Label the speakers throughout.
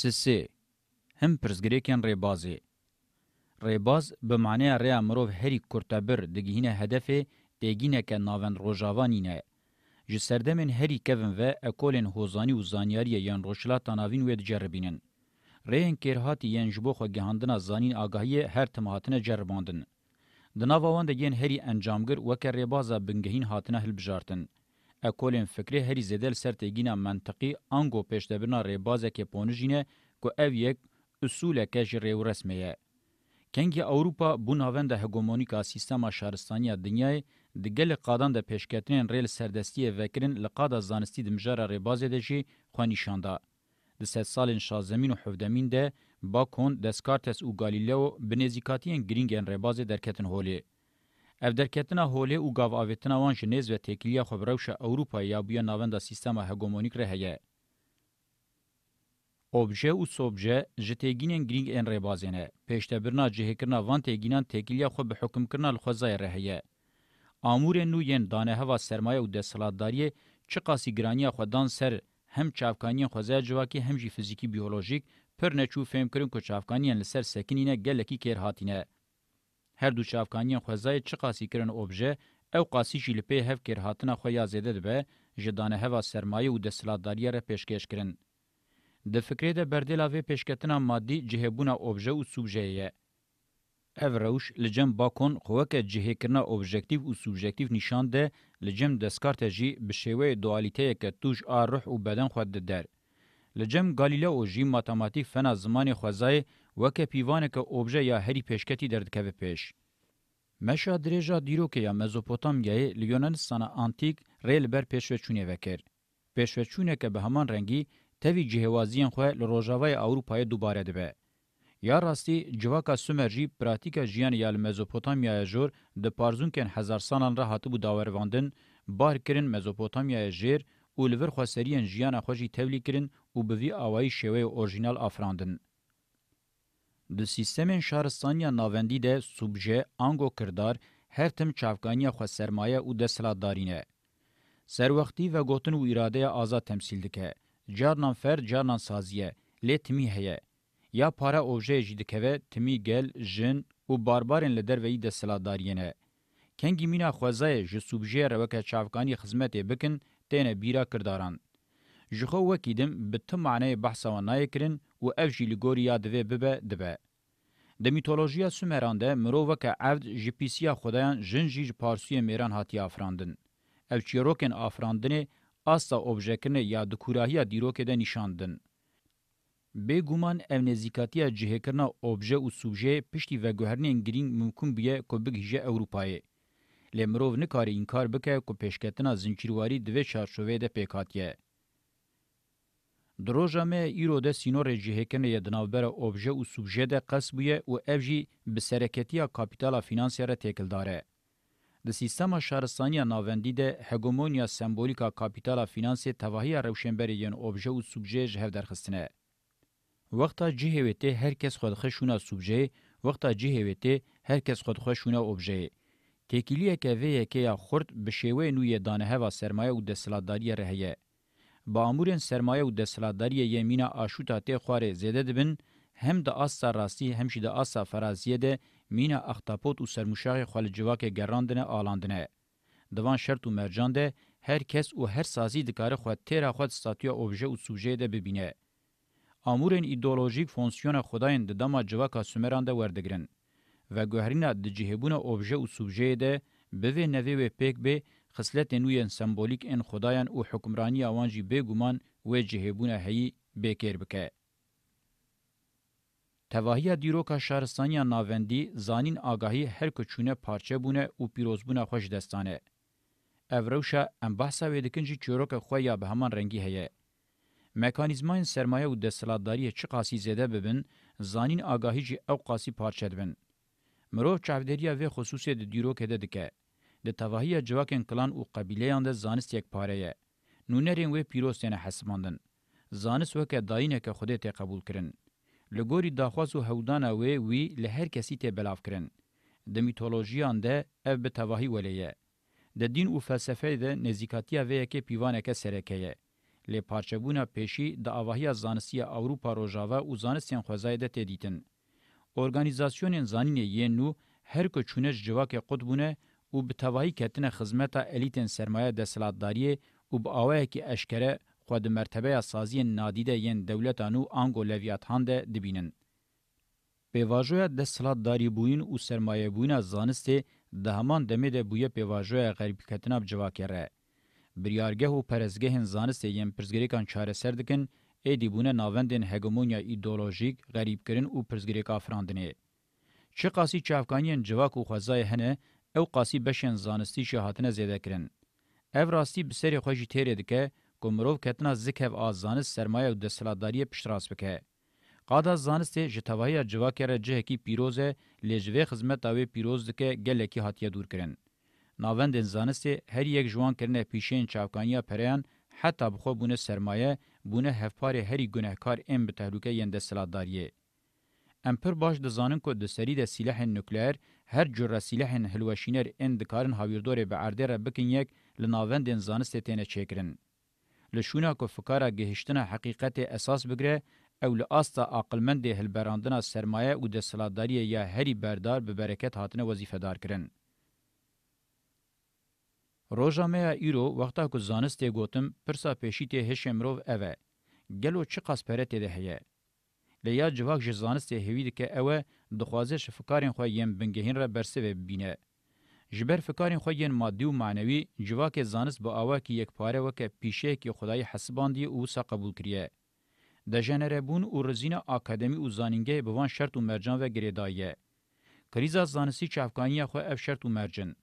Speaker 1: سسه هم پرزګریکن ریبازي ریباز به معنی ریا مرو هری کورتابر دګهینه هدف دګینه ک ناون روجاوانینه ji serdemên herî kevin ve ekolên hozanî û zanyariye yan roşilata navîn wê diceribînin. Rêyên kêrhatî yên ji bo xwegihandina zanîn agahiyê her tim hatine ceribandin. Di nava wan de yên herî encamgir weke rêbaza bingehîn hatine hilbijartin. اکولین فکری هری زدل سر تگینا منطقی انگو پیشتبنا ریبازه که پونجینه که او یک اصول که جریو رسمیه. کنگی اوروپا بو ناوند هگومونیکا سیستما شهرستانی دنیای دگل قادان د پیشکتنین ریل سردستی وکرین لقادا زانستی دمجار ریبازه ده جی خوانیشانده. د سه سالین شازمین و حفدمین ده با کون دسکارتس و گالیلو بنزیکاتین گرینگن ریبازه درکتن هولی. افدرکتنا هولی او گاو آویتنا وان جنیز و تکیلیا خبروش اوروپا یا بیا ناوندا سیستما هگومونیک ره هیه. اوبژه او سوبژه جتگینن گرینگ ان ربازینه. پیشتبرنا جهکرنا وان تگینان تکیلیا خو به حکم کرنا لخوزای ره هیه. امور نو ین دانه هوا سرمایه او د سلاداری چه قاسی گرانی خودان سر هم چافکانی خوزای جواکی هم جی فیزیکی بیولوژیک پر نچو فهم کرن کو چافکانی لسر سکینینه گلکی کیر هاتینه. هر دو چافکانیان خوازای چه قاسی کرن اوبژه او قاسی جی لپی هف کر هاتنا خو یا زیده دبه جدانه هوا سرمایه و دسلاداریه را پیشکش کرن. د فکرې د بردلا وی پیشکتنا مادي جهبونه اوبژه او سوبژه یه. اف روش لجم باکون خوکه جهه کرنا اوبژکتیو او سوبژکتیو نشان ده لجم دسکارت جی بشوی دوالیته که توش آ روح او بدن خود ده در. لجم گالیله او جی ماتماتیک فنا زمان خوزای وکه پیوانه که اوبژه یا هری پیشکتی دردکوه پیش. مشا دریجا دیروکه یا مزوپوتامیای لیونانستان انتیک ریل بر پیشوچونه وکر. پیشوچونه که به همان رنگی تەوی جیهوازیان خو له روجاوای اوروپای دوباره دبه یا راستی جواکا سومرجی پراتیکا ژیان یال مزوپوتامیا جور د پارزون کن هزار سالان را هاتو داور واندن بار کرن مزوپوتامیا جیر اولور خو سریان ژیان خوجی تولی کرن او بوی اوای شوی اورجینال افراندن د سیستم شهرستانیا ناوندی ده سوبژه انگو کردار هر تم چافکانی خو سرمایه او د سلادارینه سر وختي و گوتن و اراده آزاد تمثيل دکه جارنان فر جارنان سازیه لتمی هه یا پارا اوژه جیدکوه تمی گل جن او باربارن لدروی د سلادارینه کنگی مینا خوازای ژ سوبژه روکه چافکانی خدمت بکن تنه بیرا کرداران جخو وکیدم به تم معنی بحث و نایکرین و افجی لگوریا دوی ببه دبه. د میتولوژیا سومران ده مرو وک عبد جی پی سی خدایان جنجی پارسوی میران هاتی افراندن. اف چیروکن افراندنه آسا اوبژکن یا د کوراهیا دیروکه ده نشاندن. به ګومان امنزیکاتیا جهکرنا اوبژه او سوبژه پشتي و ګهرنین ګرین ممکن بیه کو بګهجه اوروپایه. لمرو نکاری انکار بکه کو پیشکتنا زنجیرواری دوی چارشوې ده پیکاتیه. دروژه مه ایرو ده سینور جهکنه ی دناوبره اوبژه او سوبژه ده قصبیه او افجی به سرکتیا کاپیتالا فینانسیره تکل داره. د سیستم شهرستانی ناوندی ده هگمونیا سمبولیکا کاپیتالا فینانسی تواهی روشنبری یین اوبژه او سوبژه جهو درخستنه. وقتا جهویته هر کس خودخشونه سوبژه، وقتا جهویته هر کس خودخشونه اوبژه. تکیلیه که ویه که خورد به شیوه نوی دانه هوا سرمایه او دستلاتداری رهیه. با امورین سرمایه و دستلاداری یمین آشوتا تی خواره زیده دبن هم د آسا راستی همشی د آسا فرازیه ده مین اختاپوت و سرموشاق خالجواک گراندنه آلاندنه. دوان شرط و مرجان ده هر کس و هر سازی دکاره خود تیره خود ستاتیا اوبژه و سوژه ده ببینه. امورین ایدولوژیک فونسیون خداین د دما جواکا سومران ده وردگرن. و گوهرین د جهبون اوبژه و سوژه ده به نوی و پیک به خصلتن وین سمبولیک ان خدایان او حکمرانی اوان جی بیگومان و جهبونه هی بیکر بکه تواهی دیروکا شهرستانی ناوندی زانین آگاهی هر کچونه پارچه بونه او پیروزبونه خوش دستانه. اوروشا ام بحثا ویدکنجی چوروک خواه یا به همان رنگی هیه. مکانیزمان سرمایه و دستلاتداری چه قاسی زیده ببن، زانین آگاهی جی او قاسی پارچه دبن. مرو چاودریا و خصوصی دیروک هده دکه. د توهیه جواکن کلان او قبیلهان د زانست یک پاره نونرین و پیروسن حسماندن زانست وک داینه که خوده ته قبول کرن لګوري داخواس او هودانه وی وی له هر کسی ته بلاف کرن د میتولوژیان ده اف به توهی ولیه د دین او فلسفه ده نزیکاتیا و یک پیوانه که سرکه له پارچبونه پېشي د اواهیا زانسیا اوروپا روجاوا او زانسین خوځایده تدیتن اورګانیزاسیونن زانینه ینو هر کو چونش جواک قطبونه او به توهی کتنه خدمتا الیتن سرمایه د سلطداری او به اوه کی اشکره خو د مرتبه سازی نادیده یین دولتانو انګو لویاتان ده دبینن پیواژوی د سلطداری بوین او سرمایه بوین زانست د همان دمه د بوی پیواژوی غریب کتنه بجوا کړه بریارګه او پرزګه زانست یین پرزګریکان چاره سر دکن ای دیبونه ناوندن هګمونیا ایدئولوژیک غریب کرن او پرزګریکا فراندنه چه قاسی چافکانین جواک و خوزای هنه او قاسی بشین زانستی شی هاتنه زیده کرن. او راستی بسری خوشی تیره دکه گمروف کتنا زکهو آز زانست سرمایه و دستلاداری پشتراس بکه. قادا زانستی جتواهی جواکر جهکی پیروزه لجوه خزمت آوی پیروز دکه گلکی هاتیه دور کرن. ناوند زانستی هر یک جوان کرنه پیشین چاوکانیا پریان حتی بخو بونه سرمایه بونه هفپار هری گناهکار ام به تهلوکه یند سلاداریه. امپر باش د زانن کو د سری د سلاح نوکلیر هر جور سلاحن هلوشینر اند کارن هاویردور به اردر بکن یک لناوند زانست تنه چکرن لشونا کو فکارا گهشتنا حقیقت اساس بگره او لاستا عقلمند هلبراندنا سرمایه او د سلاداری یا هری بردار به برکت هاتنه وظیفه دار کرن روزامه ایرو وقتا کو زانست گوتم پرسا پیشی ته هشمرو اوه گلو چی قاس پرته ده هه لیا جواک جزانست هوی دکه اوه دخوازه شفکارین خو یم بنگهین را برسه ببینه. جبر فکارین خو یم مادی و معنوی جواک زانست با اوه کی یک پاره وک پیشه کی خدای حسباندی او سا قبول کریه. د جنربون او رزین اکادمی او زانینګه بوان شرط و مرجان و گریدایه. کریزا زانستی چافکانی خو اف شرط و مرجن.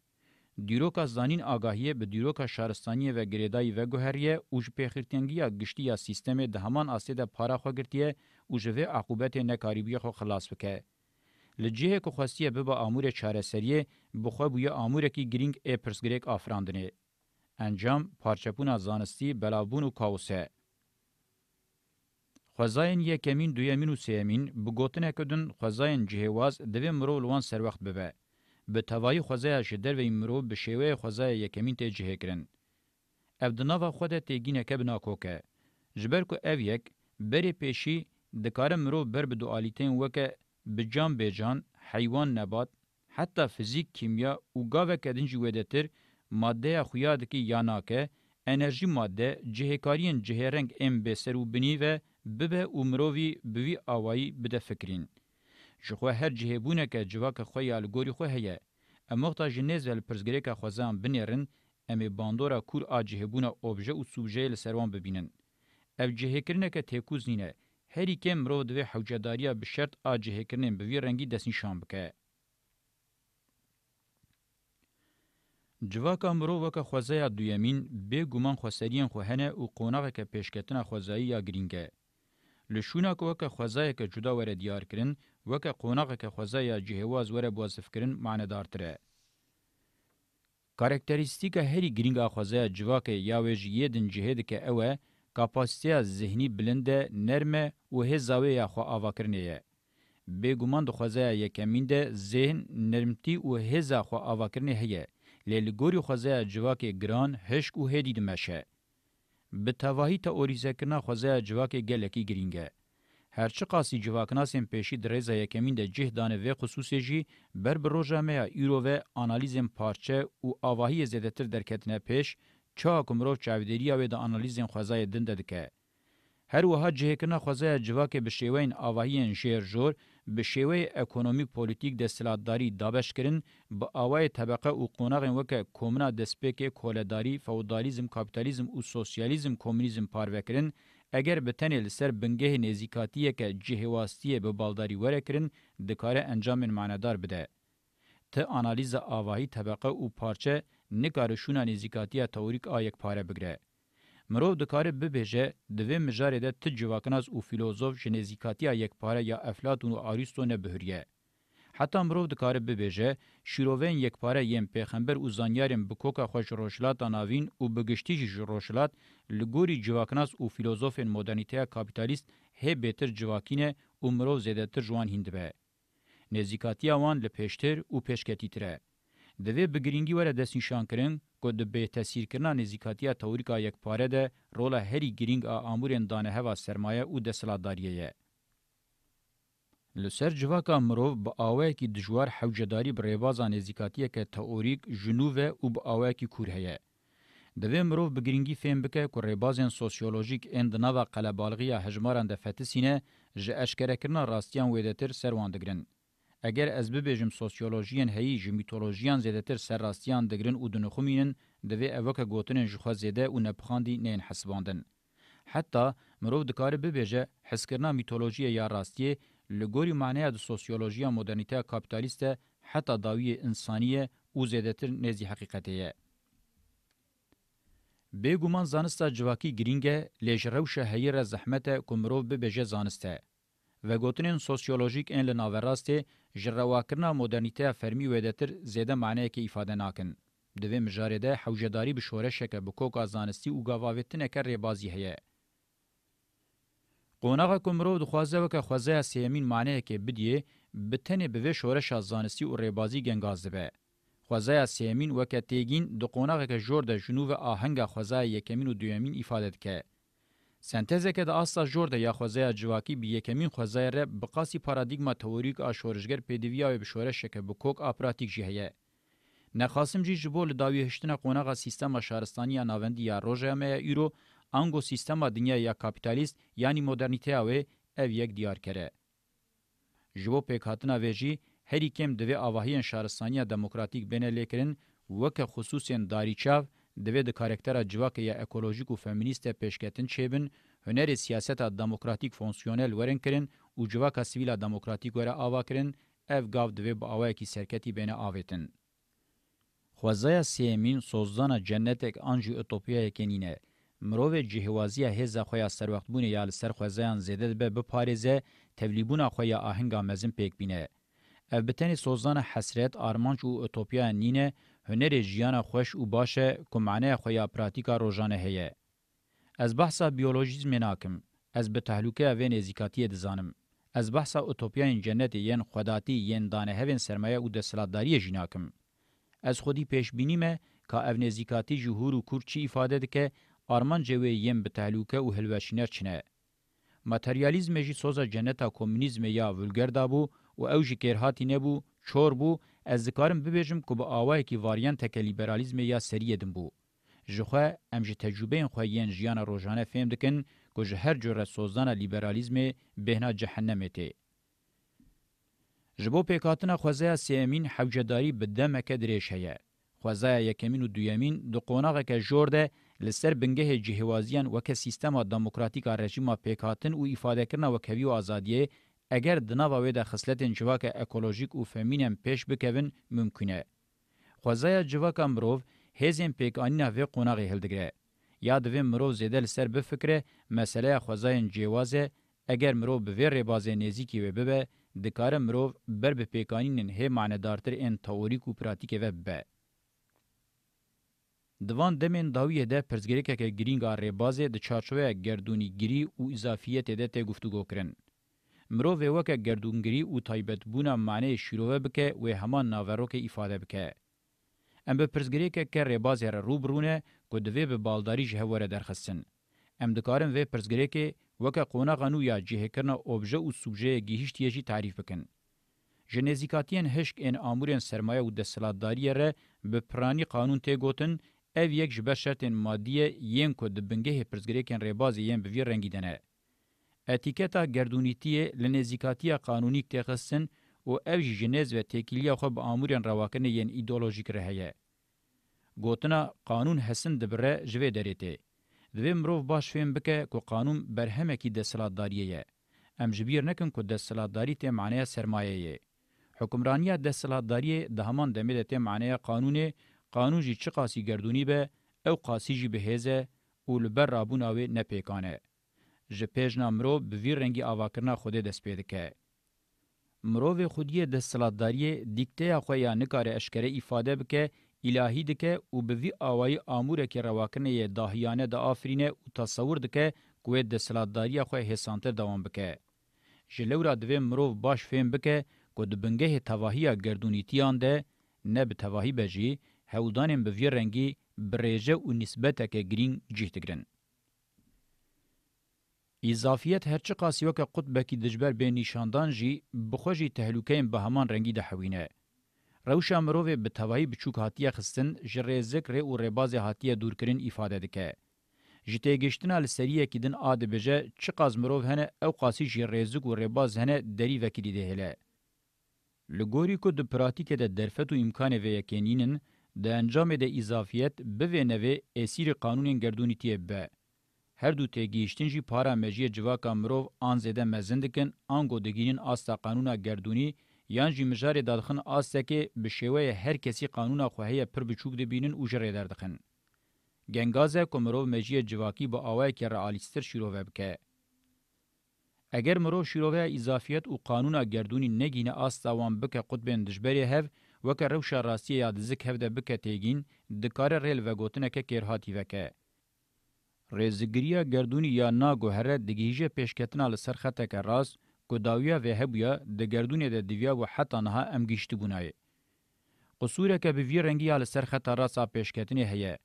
Speaker 1: دیروکا زانین آگاهیه به دیروکا شهرستانی و گریدای و گوهریه او ج پیخرتنگیا گشتیا سیستم ده همان آسه ده پارا خو گرتیه او جوه عقوبت نکاریبی خو خلاص بکه لجه کو خاصیه به با امور چاره سریه بخو بو امور کی گرینگ اپرس گریک افراندنه انجام پارچپون زانستی بلابون و کاوسه خزاین یکمین دویمین و سیمین بگوتنه کدن خزاین جهواز دوی مرو لوان سر وقت ببه به توای خوازه اش دروی مرو به شیوه خوازه یکمین ته جهه کرن. اف دناوا خود ته گینه که بنا کوکه. جبر کو اف یک بری پیشی دکار مرو بر به دوالیتین وکه بجان بجان حیوان نبات حتی فیزیک کیمیا او گاوه کدن جویدتر ماده خویا دکی یاناکه انرژی ماده جهکارین جهرنگ ام به سرو بنی و ببه عمروی بوی آوایی بده فکرین. جخوا هر جهبونه که جواک خو یا الګوري خو هيا اموخته جنیز ول پرزګری که خوازان بنیرن امې باندورا کور اجهبونه اوبژه او سوبژه لسروان ببینن اف جهکرنه که تکوز نینه هری کم رو دوی حوجداریا به شرط اجهکرنه به وی رنگی دسن شام بکه جواک امرو وک خوازه دویمین به ګومان خوسریان خو هنه او قونغه که پیشکتنه خوازه یا گرینګه لشونه کو وک خوازه که جدا ور دیار کرن وک قونغه که خوازه یا جهواز وره بوصفکرین معنی دارتره کاراکتریستیک هری گرینگ خوازه جواک یا وج یدن جهد که اوه کاپاسیته ذهنی بلنده نرمه او هزاوی یا خو اواکرنیه به ګومان د خوازه یکمین ده ذهن نرمتی او هزا خو اواکرنی هه لګوري خوازه جواک ګران هشک او هدید مشه به تواهی تئوریزه کنا خوازه جواک گلکی گرینگه هرچی قاسی جواکناسین پیشی دریزا یکمین ده جهدان و خصوصی جی بر بروژامه ایرو و انالیزم پارچه و آواهی زدتر درکتنه پیش چا کمرو چاودریه و د انالیزم خوازای دنده دکه. هر وها جهکنه خوازای جواک به شیوین آواهی شیر جور به شیوه اکونومیک پولیتیک د سلادتداری دابش کرن به آوای طبقه او قوناغین وکه کومنا دسپیک کولداری فودالیزم کاپیتالیزم او سوسیالیزم کمونیزم پاروکرین اگر به تنه لسر بنگه نزیکاتیه که جهواستیه به بالداری وره کرن دکاره انجام معنادار بده. ته آنالیز آواهی طبقه او پارچه نکارشونا نزیکاتیه توریک آیک پاره بگره. مرو دکاره ببیجه دوی مجاره ده ته جواکناز او فیلوزوف جنزیکاتیه یک پاره یا افلاتون و آریستو نبهریه. حتی مرو د کار به بهجه شیروین یکپاره یم پیغمبر او زانیارم بکوکا خوش روشلات اناوین او بگشتي روشلات لګوري جواکناس او فیلسوف مدرنیته کاپیتالیست هه بهتر جواکینه او مرو زده تر جوان هندبه نزیکاتی وان له پېشتر او پېشکتی تره د وی بګرینګي وره د سنشان کرن کو د به تاثیر کرنا نزیکاتیا توریکا یک پاره ده رولا هری گرینگ ا امورن دانه هوا سرمایه او د سلاداریه لسر جواکا مروف با آوهکی دجوار حوجداری بریوازا نزیکاتیه که تئوریک جنوبه و با آوهکی کورهیه. دوی مروف بگرینگی فهم بکه که ریبازین سوسیولوژیک اندناوا قلبالغی هجماران ده فتسینه جه اشکرکرنا راستیان ویدتر سروان دگرن. اگر از ببیجم سوسیولوژیان هایی جه میتولوژیان زیدتر سر راستیان دگرن و دنخومینن دوی اوکا گوتنن جخوا زیده و نبخاندی نین حسباندن. حتی مروف دکاره ببیجه حسکرنا میتولوژی یا راستیه لګوري معنی د سوسیولوژیا مدرنیته کاپیتالیسته حتی داوی انسانیه او زیاتر نزی حقیقتیه به ګومان زانسته جواکی گرینګه لژرو شهیر زحمت کومرو به بجه زانسته و گوتنین سوسیولوژیک ان لناوراسته جرواکرنا مدرنیته فرمی ودتر زیاده معنی کی ifade ناکن دوی مجارده حوجداری به شورشه که بکوک ازانستی او گاواوتنه که ریبازی هه قوناغا کومرو د خوازه وک خوازه سیمین معنی کې بدیه بتنه به شورش ازانستی او ریبازی گنگاز به خوازه سیمین وک تیګین د قوناغه کې جوړ د جنوب آهنګ خوازه یکمین او دویمین ifade ک سنتزه کې د اساس جوړ د یا خوازه جواکی به یکمین خوازه ر بقاسی پارادایګما تئوریک اشورشګر پدوی او بشورش کې بوکوک اپراتیک جهه نخاسم جی جبول داوی هشتنه قوناغه سیستم شهرستانی ناوندی یا روجمه یورو انگو سیستما دنیای کاپیتالیست یعنی مدرنیته او اف یک دیار کره ژو پکاتنا ویجی هری کم دوی اواهین شهرستانی دموکراتیک بین لیکرین وک خصوصین داریچاو دوی د کاراکتر جواک یا اکولوژیک او فمینیست پیشکتن چیبن هنر سیاست دموکراتیک فونکسیونل ورن کرن او جواک سیویل دموکراتیک ور اوا کرن اف گاو دوی با اوا کی سرکتی بین اوتن خوازایا سیمین سوزدانا جنتک انجی اتوپیا کنینه مروه جهوازی هزا خویا سر وقت بونه یا سر خوزیان زیده به بپارزه تبلیبونه خویا آهنگا مزن پیک بینه. او بتنی سوزان حسرت آرمانچ و اتوپیا نینه هنر جیان خوش و باشه که معنی خویا پراتیکا روزانه هیه. از بحثا بیولوژیزم ناکم، از به تحلوکه و نزیکاتی دزانم. از بحثا اتوپیان جنت ین خداتی ین دانه هون سرمایه او د سلاداری جناکم. از خودی پیش بینیمه که او نزیکاتی جهور و کورچی ifade دکه آرمان جوی یم به تهلوکه او هلواشینر چنه. ماتریالیزم جی سوزا جنتا کومونیزم یا ولگر دابو و او جی کرهاتی نبو چور بو از ذکارم ببیجم که با آوه کی واریان تک لیبرالیزم یا سریه دن بو. جخوا ام جی تجربه خو یین جیان روزانه فهم دکن که جه هر جور سوزان لیبرالیزم بهنا جهنمه ته. جبو پیکاتنا خوزه سیمین حوجداری به دمکه دریشه خوزه یکمین و دویمین دو قوناغه که جور ده لسر بنگه جهوازیان وک سیستما دموکراتیکا رژیما پیکاتن او ifade کرنا وکوی او ازادیه اگر دناوا و د خصلتن جواک اکولوژیک او فمینم پیش بکوین ممکنه خوازای جواک امرو هزم پیکانینا و قوناغی هلدگره یاد و مرو زدل سر بفکره مسئله خوازای جوازه اگر مرو به ور بازه نزیکی و ببه دکار مرو بر به پیکانینن هی معنی دارتر ان تئوریک او پراتیک و به دوان دمن داویه ده پرزګریکه ګرینګا ریبازه د چارچوې ګردونیګری او اضافیت ده ته گفتگو کرن مرو و وکه ګردونګری او تایبت بونه معنی شروع بکه و همان ناورو کې ifade بکه ام به پرزګریکه کې ریبازه را روبرونه کو دوی به بالداری جهوره درخصن ام دکارن و پرزګریکه وکه قونه غنو یا جهه کنه اوبژه او سوبژه گیهشت یی تعریف بکن جنزیکاتین هشک ان امورن سرمایه او د سلادتاری ر به پرانی قانون ته گوتن ev yek ji ber şertên madiye yên ku di bingehê pirzgirêkên rêbazê yên bi vî rengî dene. Etiketa gerdûnîtiyê li nêzîkatiya qanûnîk têxistin û ev jî ji nêz ve têkiliya xwe bi amûrên rewakirinê yên îdeolojîk re heye. Gotina qanûn hesin dibire ji vê derê tê. Di vê mirov baş fêm bike ku qanûn berhemekî desthilatdariyê ye. Em ji bîr nekin ku desthilatdarî tê maneya sermayeyê. Hukmraniya desthilatdariyê di heman demê de tê maneya qanûnê قانون جی چه قاسی گردونی به او قاسی جی بهزه او لبر رابونا وی نپیکانه. جه پیج نامرو بویر رنگی آواکرنا خوده دست پیده که. مروو خودی دستلاتداری دیکته خواه یا نکار اشکره ایفاده بکه الهی دکه او بوی آوائی آموره که رواکنه داهیانه دا آفرینه او تصور دکه کوه دستلاتداری خواه حسانتر دوام بکه. جلورا دوی مروو باش فهم بکه که دبنگه تواهی گردونیتیان ده نه به تواهی بجی هولدانین به وی رنگی برژه و نسبت که گرین جهت گرن. اضافیت هرچی قاسیو که قطبه کی دجبر به نشاندان جی بخوشی تهلوکین به همان رنگی ده حوینه. روش امروه به توایی بچوک هاتیه خستن جرزک ری و رباز هاتیه دورکرین ifade دکه. جته گشتنا لسریه کدن آده بجه چی قاز مروف هنه او قاسی جرزک و رباز هنه دری وکلی ده هله. لګوري کو د پراتیکه د درفت او امکان وې کېنینن ده انجام ده اضافیت بوینوه اسیر قانونین گردونی تیه به. هر دو تگیشتن جی پارا مجیه جواکا مروف آن زیده مزندکن آنگو دگینین آستا قانونا گردونی یان جی مجار دادخن آستا که بشیوه هر کسی قانونا خواهی پر بچوک دبینن او جره دردخن. گنگازه که مروف مجیه جواکی با آوه که رعالیستر شیروه بکه. اگر مرو شیروه اضافیت او قانونا گردونی نگینه آستا وان بکه قطبین دجبری هف، وکه روشا راستی یاد زک هفده بکتیگین دکار ریل وگوتنکه کرهاتی وکه. ریزگریه گردونی یا ناگوهره دگیجه پیشکتنا لسرخطک راست کوداویا و هبیا د گردونې د دیویا و حتی نه امګیشت بونای قصوره ک به وی رنگی ال سر خطر را صاحب پیشکتنی هيا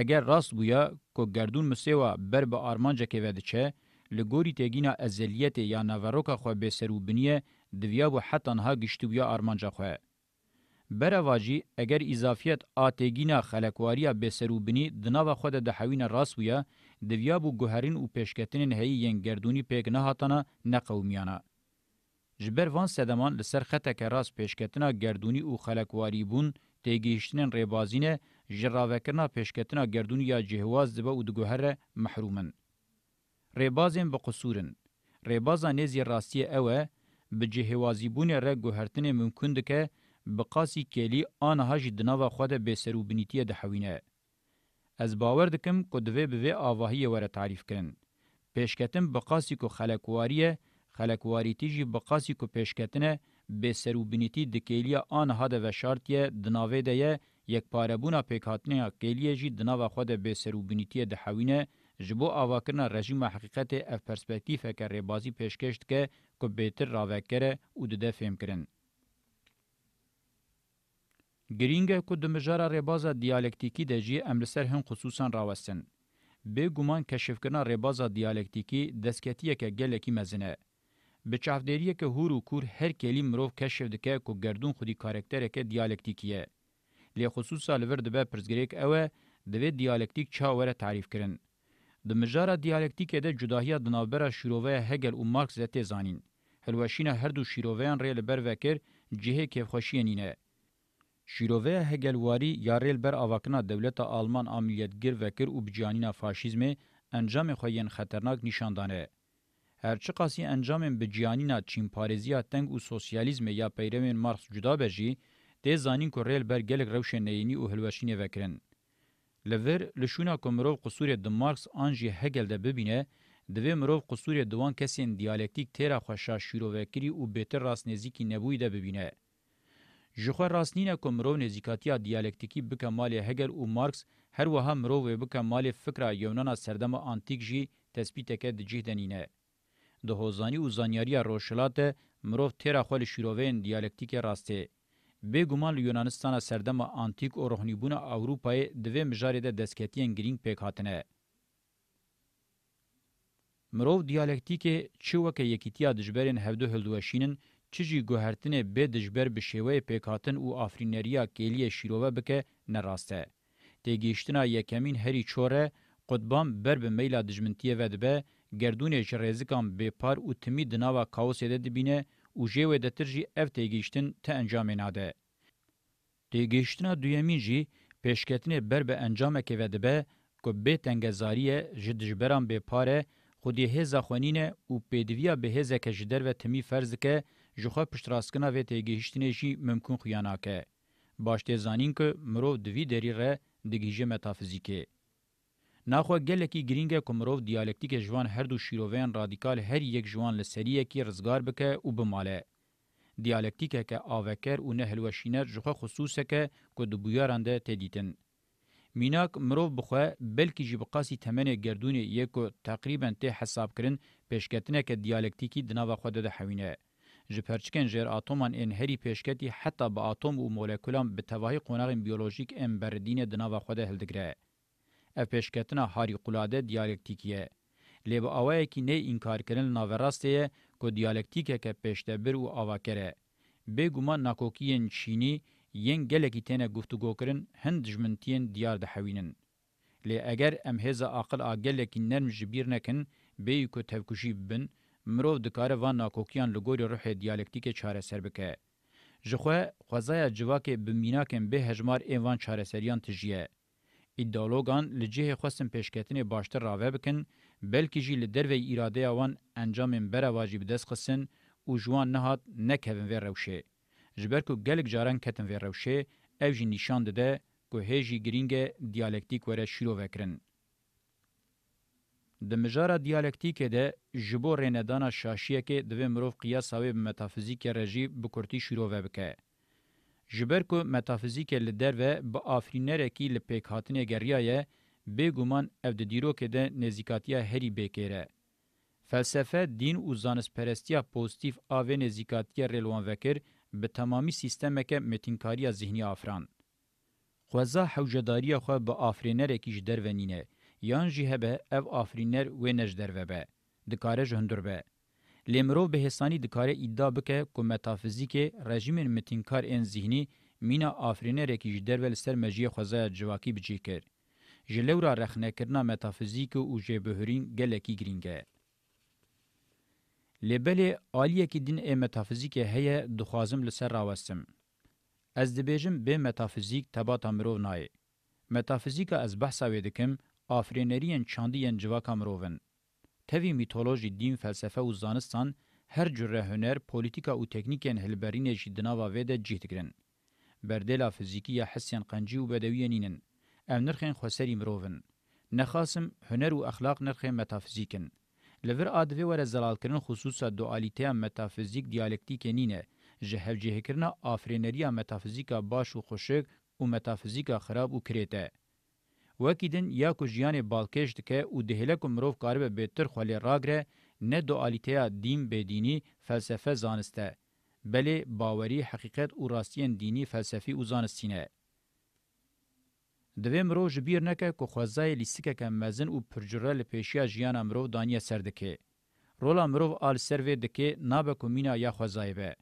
Speaker 1: اگر راست بویا کو گردون مسیوا بر به ارمانجه کې ودچه لګوری تګینا ازلیت یا نوروکا خو به سروبنیه دیویا و حتی نه گشتویا ارمانجه خو برواجی اگر اضافیت آتگینا خلقواریا بسروبنی دناو خود د حوین راسویا د ویابو ګهرین او پیشکتنین هی ینګردونی پېګ نه هاتنه نه قومیانه جبر وان سدمان لسر خطه که راس پیشکتنا گردونی او خلقواری بون تیگیشتنین ریبازینه جراوکرنا پیشکتنا گردونی یا جهواز دبه او د ګهره محرومن ریبازین به قصورن ریبازا نزی راستی اوه به جهوازی بون را ګهرتنه ممکن ده که بقاسی کلی آنها جی دناوا خود به سروبنیتی ده حوینه. از باور دکم که دوی بوی آواهی وره تعریف کرن. پیشکتن بقاسی که خلکواریه، خلکواریتی جی بقاسی که پیشکتنه به سروبنیتی ده کلی آنها ده و شارتیه دناوه ده یه یک پاربونا پیکاتنه کلیه جی دناوا خود به سروبنیتی ده حوینه جبو آواکرنا رژیم حقیقت اف پرسپکتیف اکر ریبازی پیشکشت که که بیتر راوکره او ده فهم کرن. گرینگه که دمجاره ریبازا دیالکتیکی ده جی املسر هن خصوصا راوستن. به گمان کشفکرنا ریبازا دیالکتیکی دسکتیه که گلکی مزنه. به چافدریه که هور و کور هر کلی مروف کشف دکه که گردون خودی کارکتره که دیالکتیکیه. لی خصوصا لورد به پرزگریک اوه دوی دیالکتیک چاوره تعریف کرن. دمجاره دیالکتیکه ده جداهیه دنابره شیروه هگل و مارکس ده تیزانین. هلوشینه هر دو شیروهان ریل بر وکر جهه کفخوشیه نینه. شیروه هگلواری یاریل بر اواکنا دولت آلمان عملیتگر وکر و بجانینا فاشیزم انجام خوین خطرناک نشاندانه. هرچی قاسی انجام بجانینا چیمپارزیا تنگ و سوسیالیزم یا پیروین مارکس جدا بجی، ده زانین که ریل بر گلک روش نینی و هلوشینی وکرن. لور لشونا که مروف قصور د مارکس آنجی هگل ده ببینه، دوی مروف قصور دوان کسین دیالکتیک تیرا خوشا شیروه کری و بیتر راست نزیکی نبوی ده ببینه. جخوا راستینه کومرو نزیکاتیا دیالکتیکی بکمال هگل او مارکس هر وها مرو بکمال فکر یونانا سردم آنتیک جی تثبیت کې د جهدنینه د هوزانی او زانیاری روشلات مرو تیر خپل شیروین دیالکتیک راسته به ګومان یونانستان سردم آنتیک او روحنیبونه اوروپای دوی مجاری د دسکتین گرین پک هاتنه مرو دیالکتیک چې وکه یکیتیا د جبرین هفده هلدوشینن چجی گوهرتنه به دجبر به شیوه پیکاتن او آفرینریا کلیه شیروه بکه نراسته. تیگیشتنا یکمین هری چوره قطبان بر به میلا دجمنتیه ودبه گردونه چه رزکان بپار او تمی دناوا کاوس یده دبینه او جیوه دترجی اف تیگیشتن ته انجام ناده. تیگیشتنا دویمین جی پیشکتنه بر به انجامه که ودبه که به تنگزاریه جدجبران بپاره خودی هزا خونینه او پیدویا به هزا که جدر و تمی فرزکه جوخه پشتراستکنا و تیگیشتنه جی ممکن خویاناکه. باشته زانین که مرو دوی دری ره دگیجه متافیزیکه. ناخو گلکی گرینگه که مرو دیالکتیک جوان هر دو شیروین رادیکال هر یک جوان لسریه کی رزگار بکه و بماله. دیالکتیکه که آوکر و نه هلوشینه جوخه خصوصه که که دبویارنده تدیتن. میناک مرو بخواه بلکی جی بقاسی تمنه گردونه یکو تقریبا ته حساب کرن پیشکتنه که دیالکتیکی دناوه خود ده حوینه. ji perçikên jêr atoman ên herî pêşketî heta bi atom û molekulan bi tevahî qonağên biyolojîk em berdînê di nava xwe de hildigire ev pêşketina harîkulade diyalektîkiye lê bi awayekî nê înkarkirin li naverastê ye ku diyalektîkeke pêştebir û avaker e bêguman nakokiyên çînî yên gelekî têne guftûgokirin hind ji mintiyên diyar dihewînin lê eger em hêza aqil a gelekî nerm ji bîr nekin bêyî ku tevkujî bibin مرو د کار و ناکوکیان لګوري روح دیالکتیک چاره سر بکه ژخه خوازای جواکه بمیناکم به هجمار ایوان چاره سریان تجیه ایدئولوگان لجه خواستن پیشکتین باشتر راوه بکن بلکی جی لدروی اراده اوان انجام بره واجب دست خسن او جوان نهات نکوین ور روشه جبر کو گلک جاران کتن ور روشه او جی نشان ده که هجی گرینگ دیالکتیک وره شروع وکرن. د مجاره دیالکتیک ده جبو رندانا شاشیه کې د مروف قیاس او متافیزیک رژی به کورتی شروع وبکه جبر کو متافیزیک ل در و به افرینره کې ل پک هاتنه ګریایه به ګومان اف د دیرو کې ده نزیکاتیا هری بکره فلسفه دین او زانس پرستیا پوزتیو او نزیکاتیا رلوان وکر به تمامی سیستم کې متینکاریا ذهنی افران خوځه حوجداري خو به افرینره کې جدر ونینه یان جی هبه اف آفرینر و نجدر وبه دکاره جهندر به لیمرو بهستانی دکاره ادعا بکه که متافیزیک رژیم متینکار ان ذهنی مینا آفرینر کی جدر ول سر مجی خوازه جواکی بچی کر جلورا رخنه کرنا متافیزیک او جبهرین گلکی گرینگه لبل عالیه کی دین ا متافیزیک هه دخوازم لسر راوسم از دبیجم به متافیزیک تبا تمرو نای متافیزیک از بحثا ودکم آفرینریان چاندیان جواکا مروون. تاوی میتولوژی دین فلسفه و زانستان هر جره هنر، پولیتیکا و تکنیکین هلبرین جدناوا ویده جیت گرن. بردلا فیزیکی یا حسیان قنجی و بدویانینن. او نرخین خوسری مروون. نخاسم هنر و اخلاق نرخین متافیزیکن. لور آدوی وره زلال کرن خصوصا دوالیتیا متافیزیک دیالکتیک نینه. جهو جهکرنا آفرینریا متافیزیکا باش و خوشک و متافیزیکا خراب و کریته. وکیدن یا کو ژیانې بالکش دکې او د هله کوم روف قاربه بهتر خولې راګره نه دوالیتیا دین به دینی فلسفه زانسته بلې باوري حقیقت او راستین دینی فلسفي او زانستینه د ویم روج بیر نکه کو خوځای لیستیکه کم مزن او پرجرل پېشیا ژیان امرو دانیه سردکه رولا مرو آل سرو دکې نابه کومینا یا خوځایبه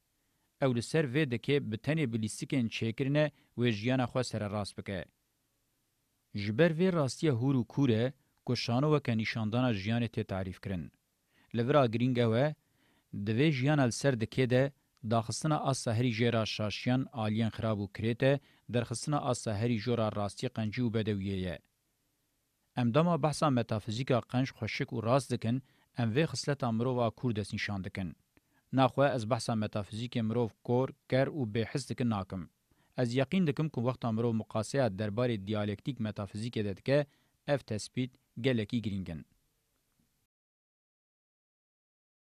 Speaker 1: او لسر و دکې بتنی بلیستیکن چیکرنه و ژیان خو سره راس بکه جبر وی راستیه هور و کوره کو شانو وک نشاندان جیان ته تعریف کرن لورا گرینګه و د وی جیان ال سر دکې ده داخصنا از سحری جرا شاشیان آلین خراب و کریته درخصنا از سحری جرا راستی قنجی و بدویه یه. امداما بحثا متافیزیکا قنج خوشک و راست دکن ام وی خصلت امرو و کور دست نشان دکن. ناخوه از بحثا متافیزیک مروف کور گر و بحث دکن ناکم. از یقین دکم کو وخت امرو مقاسه دربارې دیالکتیک متافیزیک ددکه اف تثبیت ګلکی ګرینګن